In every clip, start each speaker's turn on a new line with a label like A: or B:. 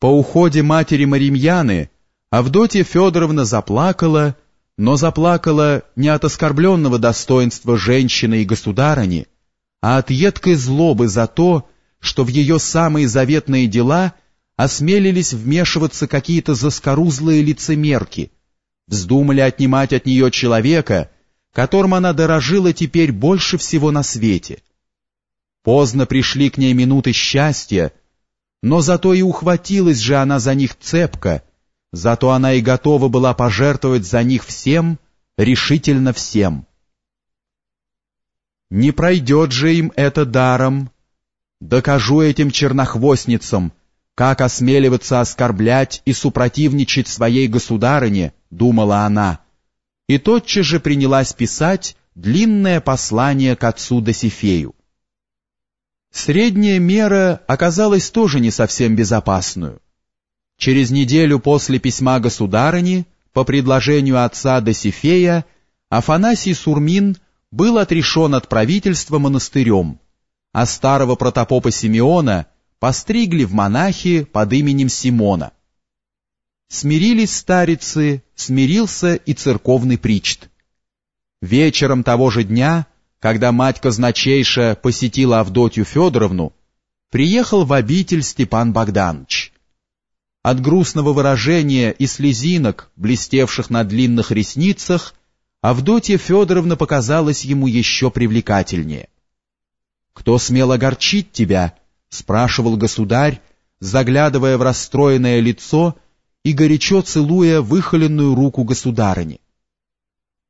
A: По уходе матери Маримьяны Авдотья Федоровна заплакала, но заплакала не от оскорбленного достоинства женщины и государыни, а от едкой злобы за то, что в ее самые заветные дела осмелились вмешиваться какие-то заскорузлые лицемерки, вздумали отнимать от нее человека, которым она дорожила теперь больше всего на свете. Поздно пришли к ней минуты счастья, но зато и ухватилась же она за них цепко, зато она и готова была пожертвовать за них всем, решительно всем. Не пройдет же им это даром. Докажу этим чернохвостницам, как осмеливаться оскорблять и супротивничать своей государыне, думала она, и тотчас же принялась писать длинное послание к отцу Досифею. Средняя мера оказалась тоже не совсем безопасную. Через неделю после письма государыни, по предложению отца Досифея, Афанасий Сурмин был отрешен от правительства монастырем, а старого протопопа Симеона постригли в монахи под именем Симона. Смирились старицы, смирился и церковный причт. Вечером того же дня когда мать казначейша посетила Авдотью Федоровну, приехал в обитель Степан Богданович. От грустного выражения и слезинок, блестевших на длинных ресницах, Авдотья Федоровна показалась ему еще привлекательнее. «Кто смел огорчить тебя?» — спрашивал государь, заглядывая в расстроенное лицо и горячо целуя выхоленную руку государыни.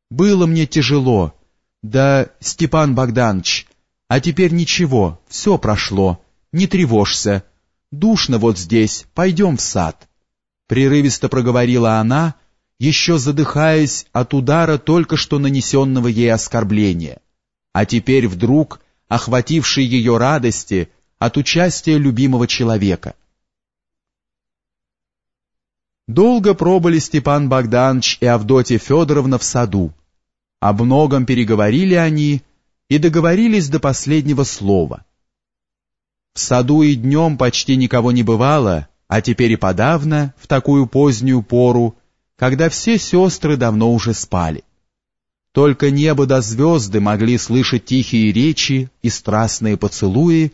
A: «Было мне тяжело», да, Степан Богданович, а теперь ничего, все прошло, не тревожься. Душно вот здесь, пойдем в сад. Прерывисто проговорила она, еще задыхаясь от удара только что нанесенного ей оскорбления, а теперь вдруг охватившей ее радости от участия любимого человека. Долго пробыли Степан Богданович и Авдотья Федоровна в саду, об многом переговорили они и договорились до последнего слова. В саду и днем почти никого не бывало, а теперь и подавно, в такую позднюю пору, когда все сестры давно уже спали. Только небо до звезды могли слышать тихие речи и страстные поцелуи,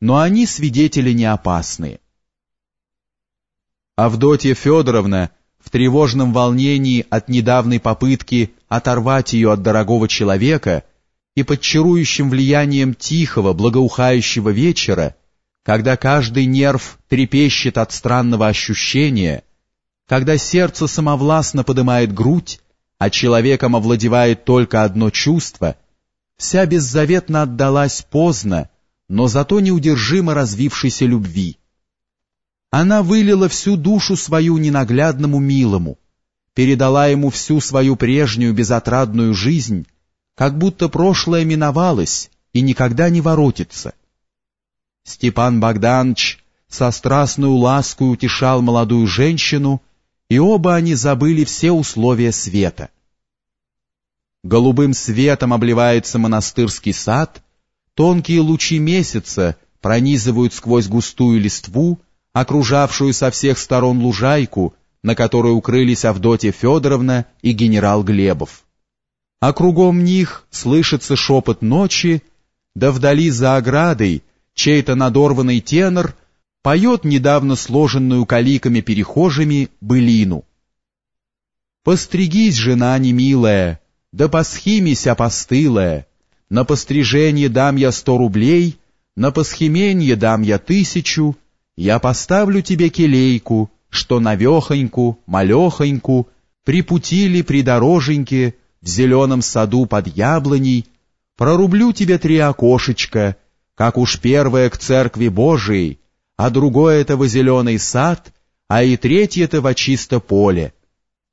A: но они свидетели не опасные. Авдотья Федоровна в тревожном волнении от недавней попытки оторвать ее от дорогого человека и под чарующим влиянием тихого, благоухающего вечера, когда каждый нерв трепещет от странного ощущения, когда сердце самовластно поднимает грудь, а человеком овладевает только одно чувство, вся беззаветно отдалась поздно, но зато неудержимо развившейся любви она вылила всю душу свою ненаглядному милому, передала ему всю свою прежнюю безотрадную жизнь, как будто прошлое миновалось и никогда не воротится. Степан Богданович со страстную лаской утешал молодую женщину, и оба они забыли все условия света. Голубым светом обливается монастырский сад, тонкие лучи месяца пронизывают сквозь густую листву, окружавшую со всех сторон лужайку, на которой укрылись Авдотья Федоровна и генерал Глебов. А кругом них слышится шепот ночи, да вдали за оградой чей-то надорванный тенор поет недавно сложенную каликами перехожими былину. «Постригись, жена немилая, да посхимися постылая, на пострижение дам я сто рублей, на посхименье дам я тысячу, я поставлю тебе келейку, что навехоньку, малехоньку, припутили придороженьке, в зеленом саду под яблоней, прорублю тебе три окошечка, как уж первое к церкви Божией, а другое это во зеленый сад, а и третье это во чисто поле.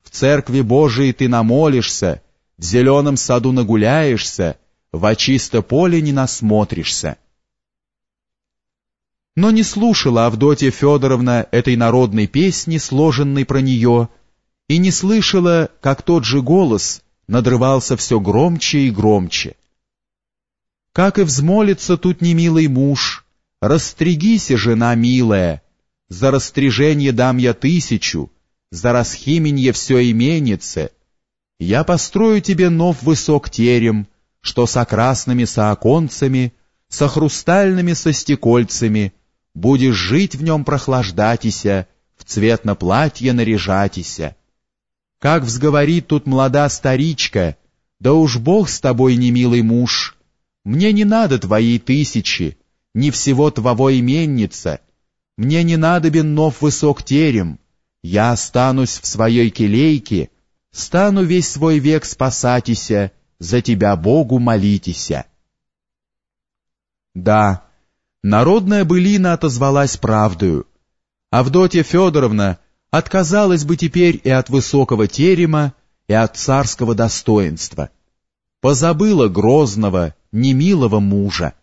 A: В церкви Божией ты намолишься, в зеленом саду нагуляешься, во чисто поле не насмотришься. Но не слушала Авдотья Федоровна этой народной песни, сложенной про нее, и не слышала, как тот же голос надрывался все громче и громче. Как и взмолится тут немилый муж, «Растригися, жена милая, за растряжение дам я тысячу, за расхименье все именице. Я построю тебе нов высок терем, что со красными сооконцами, со хрустальными состекольцами, будешь жить в нем прохлаждатися, в цвет на платье наряжатися. Как взговорит тут млада старичка, да уж Бог с тобой, немилый муж, мне не надо твоей тысячи, ни всего твоего именница, мне не надобен нов высок терем, я останусь в своей келейке, стану весь свой век спасатися, за тебя Богу молитеся. Да, народная былина отозвалась правдою. Авдотья Федоровна отказалась бы теперь и от высокого терема, и от царского достоинства. Позабыла грозного, немилого мужа.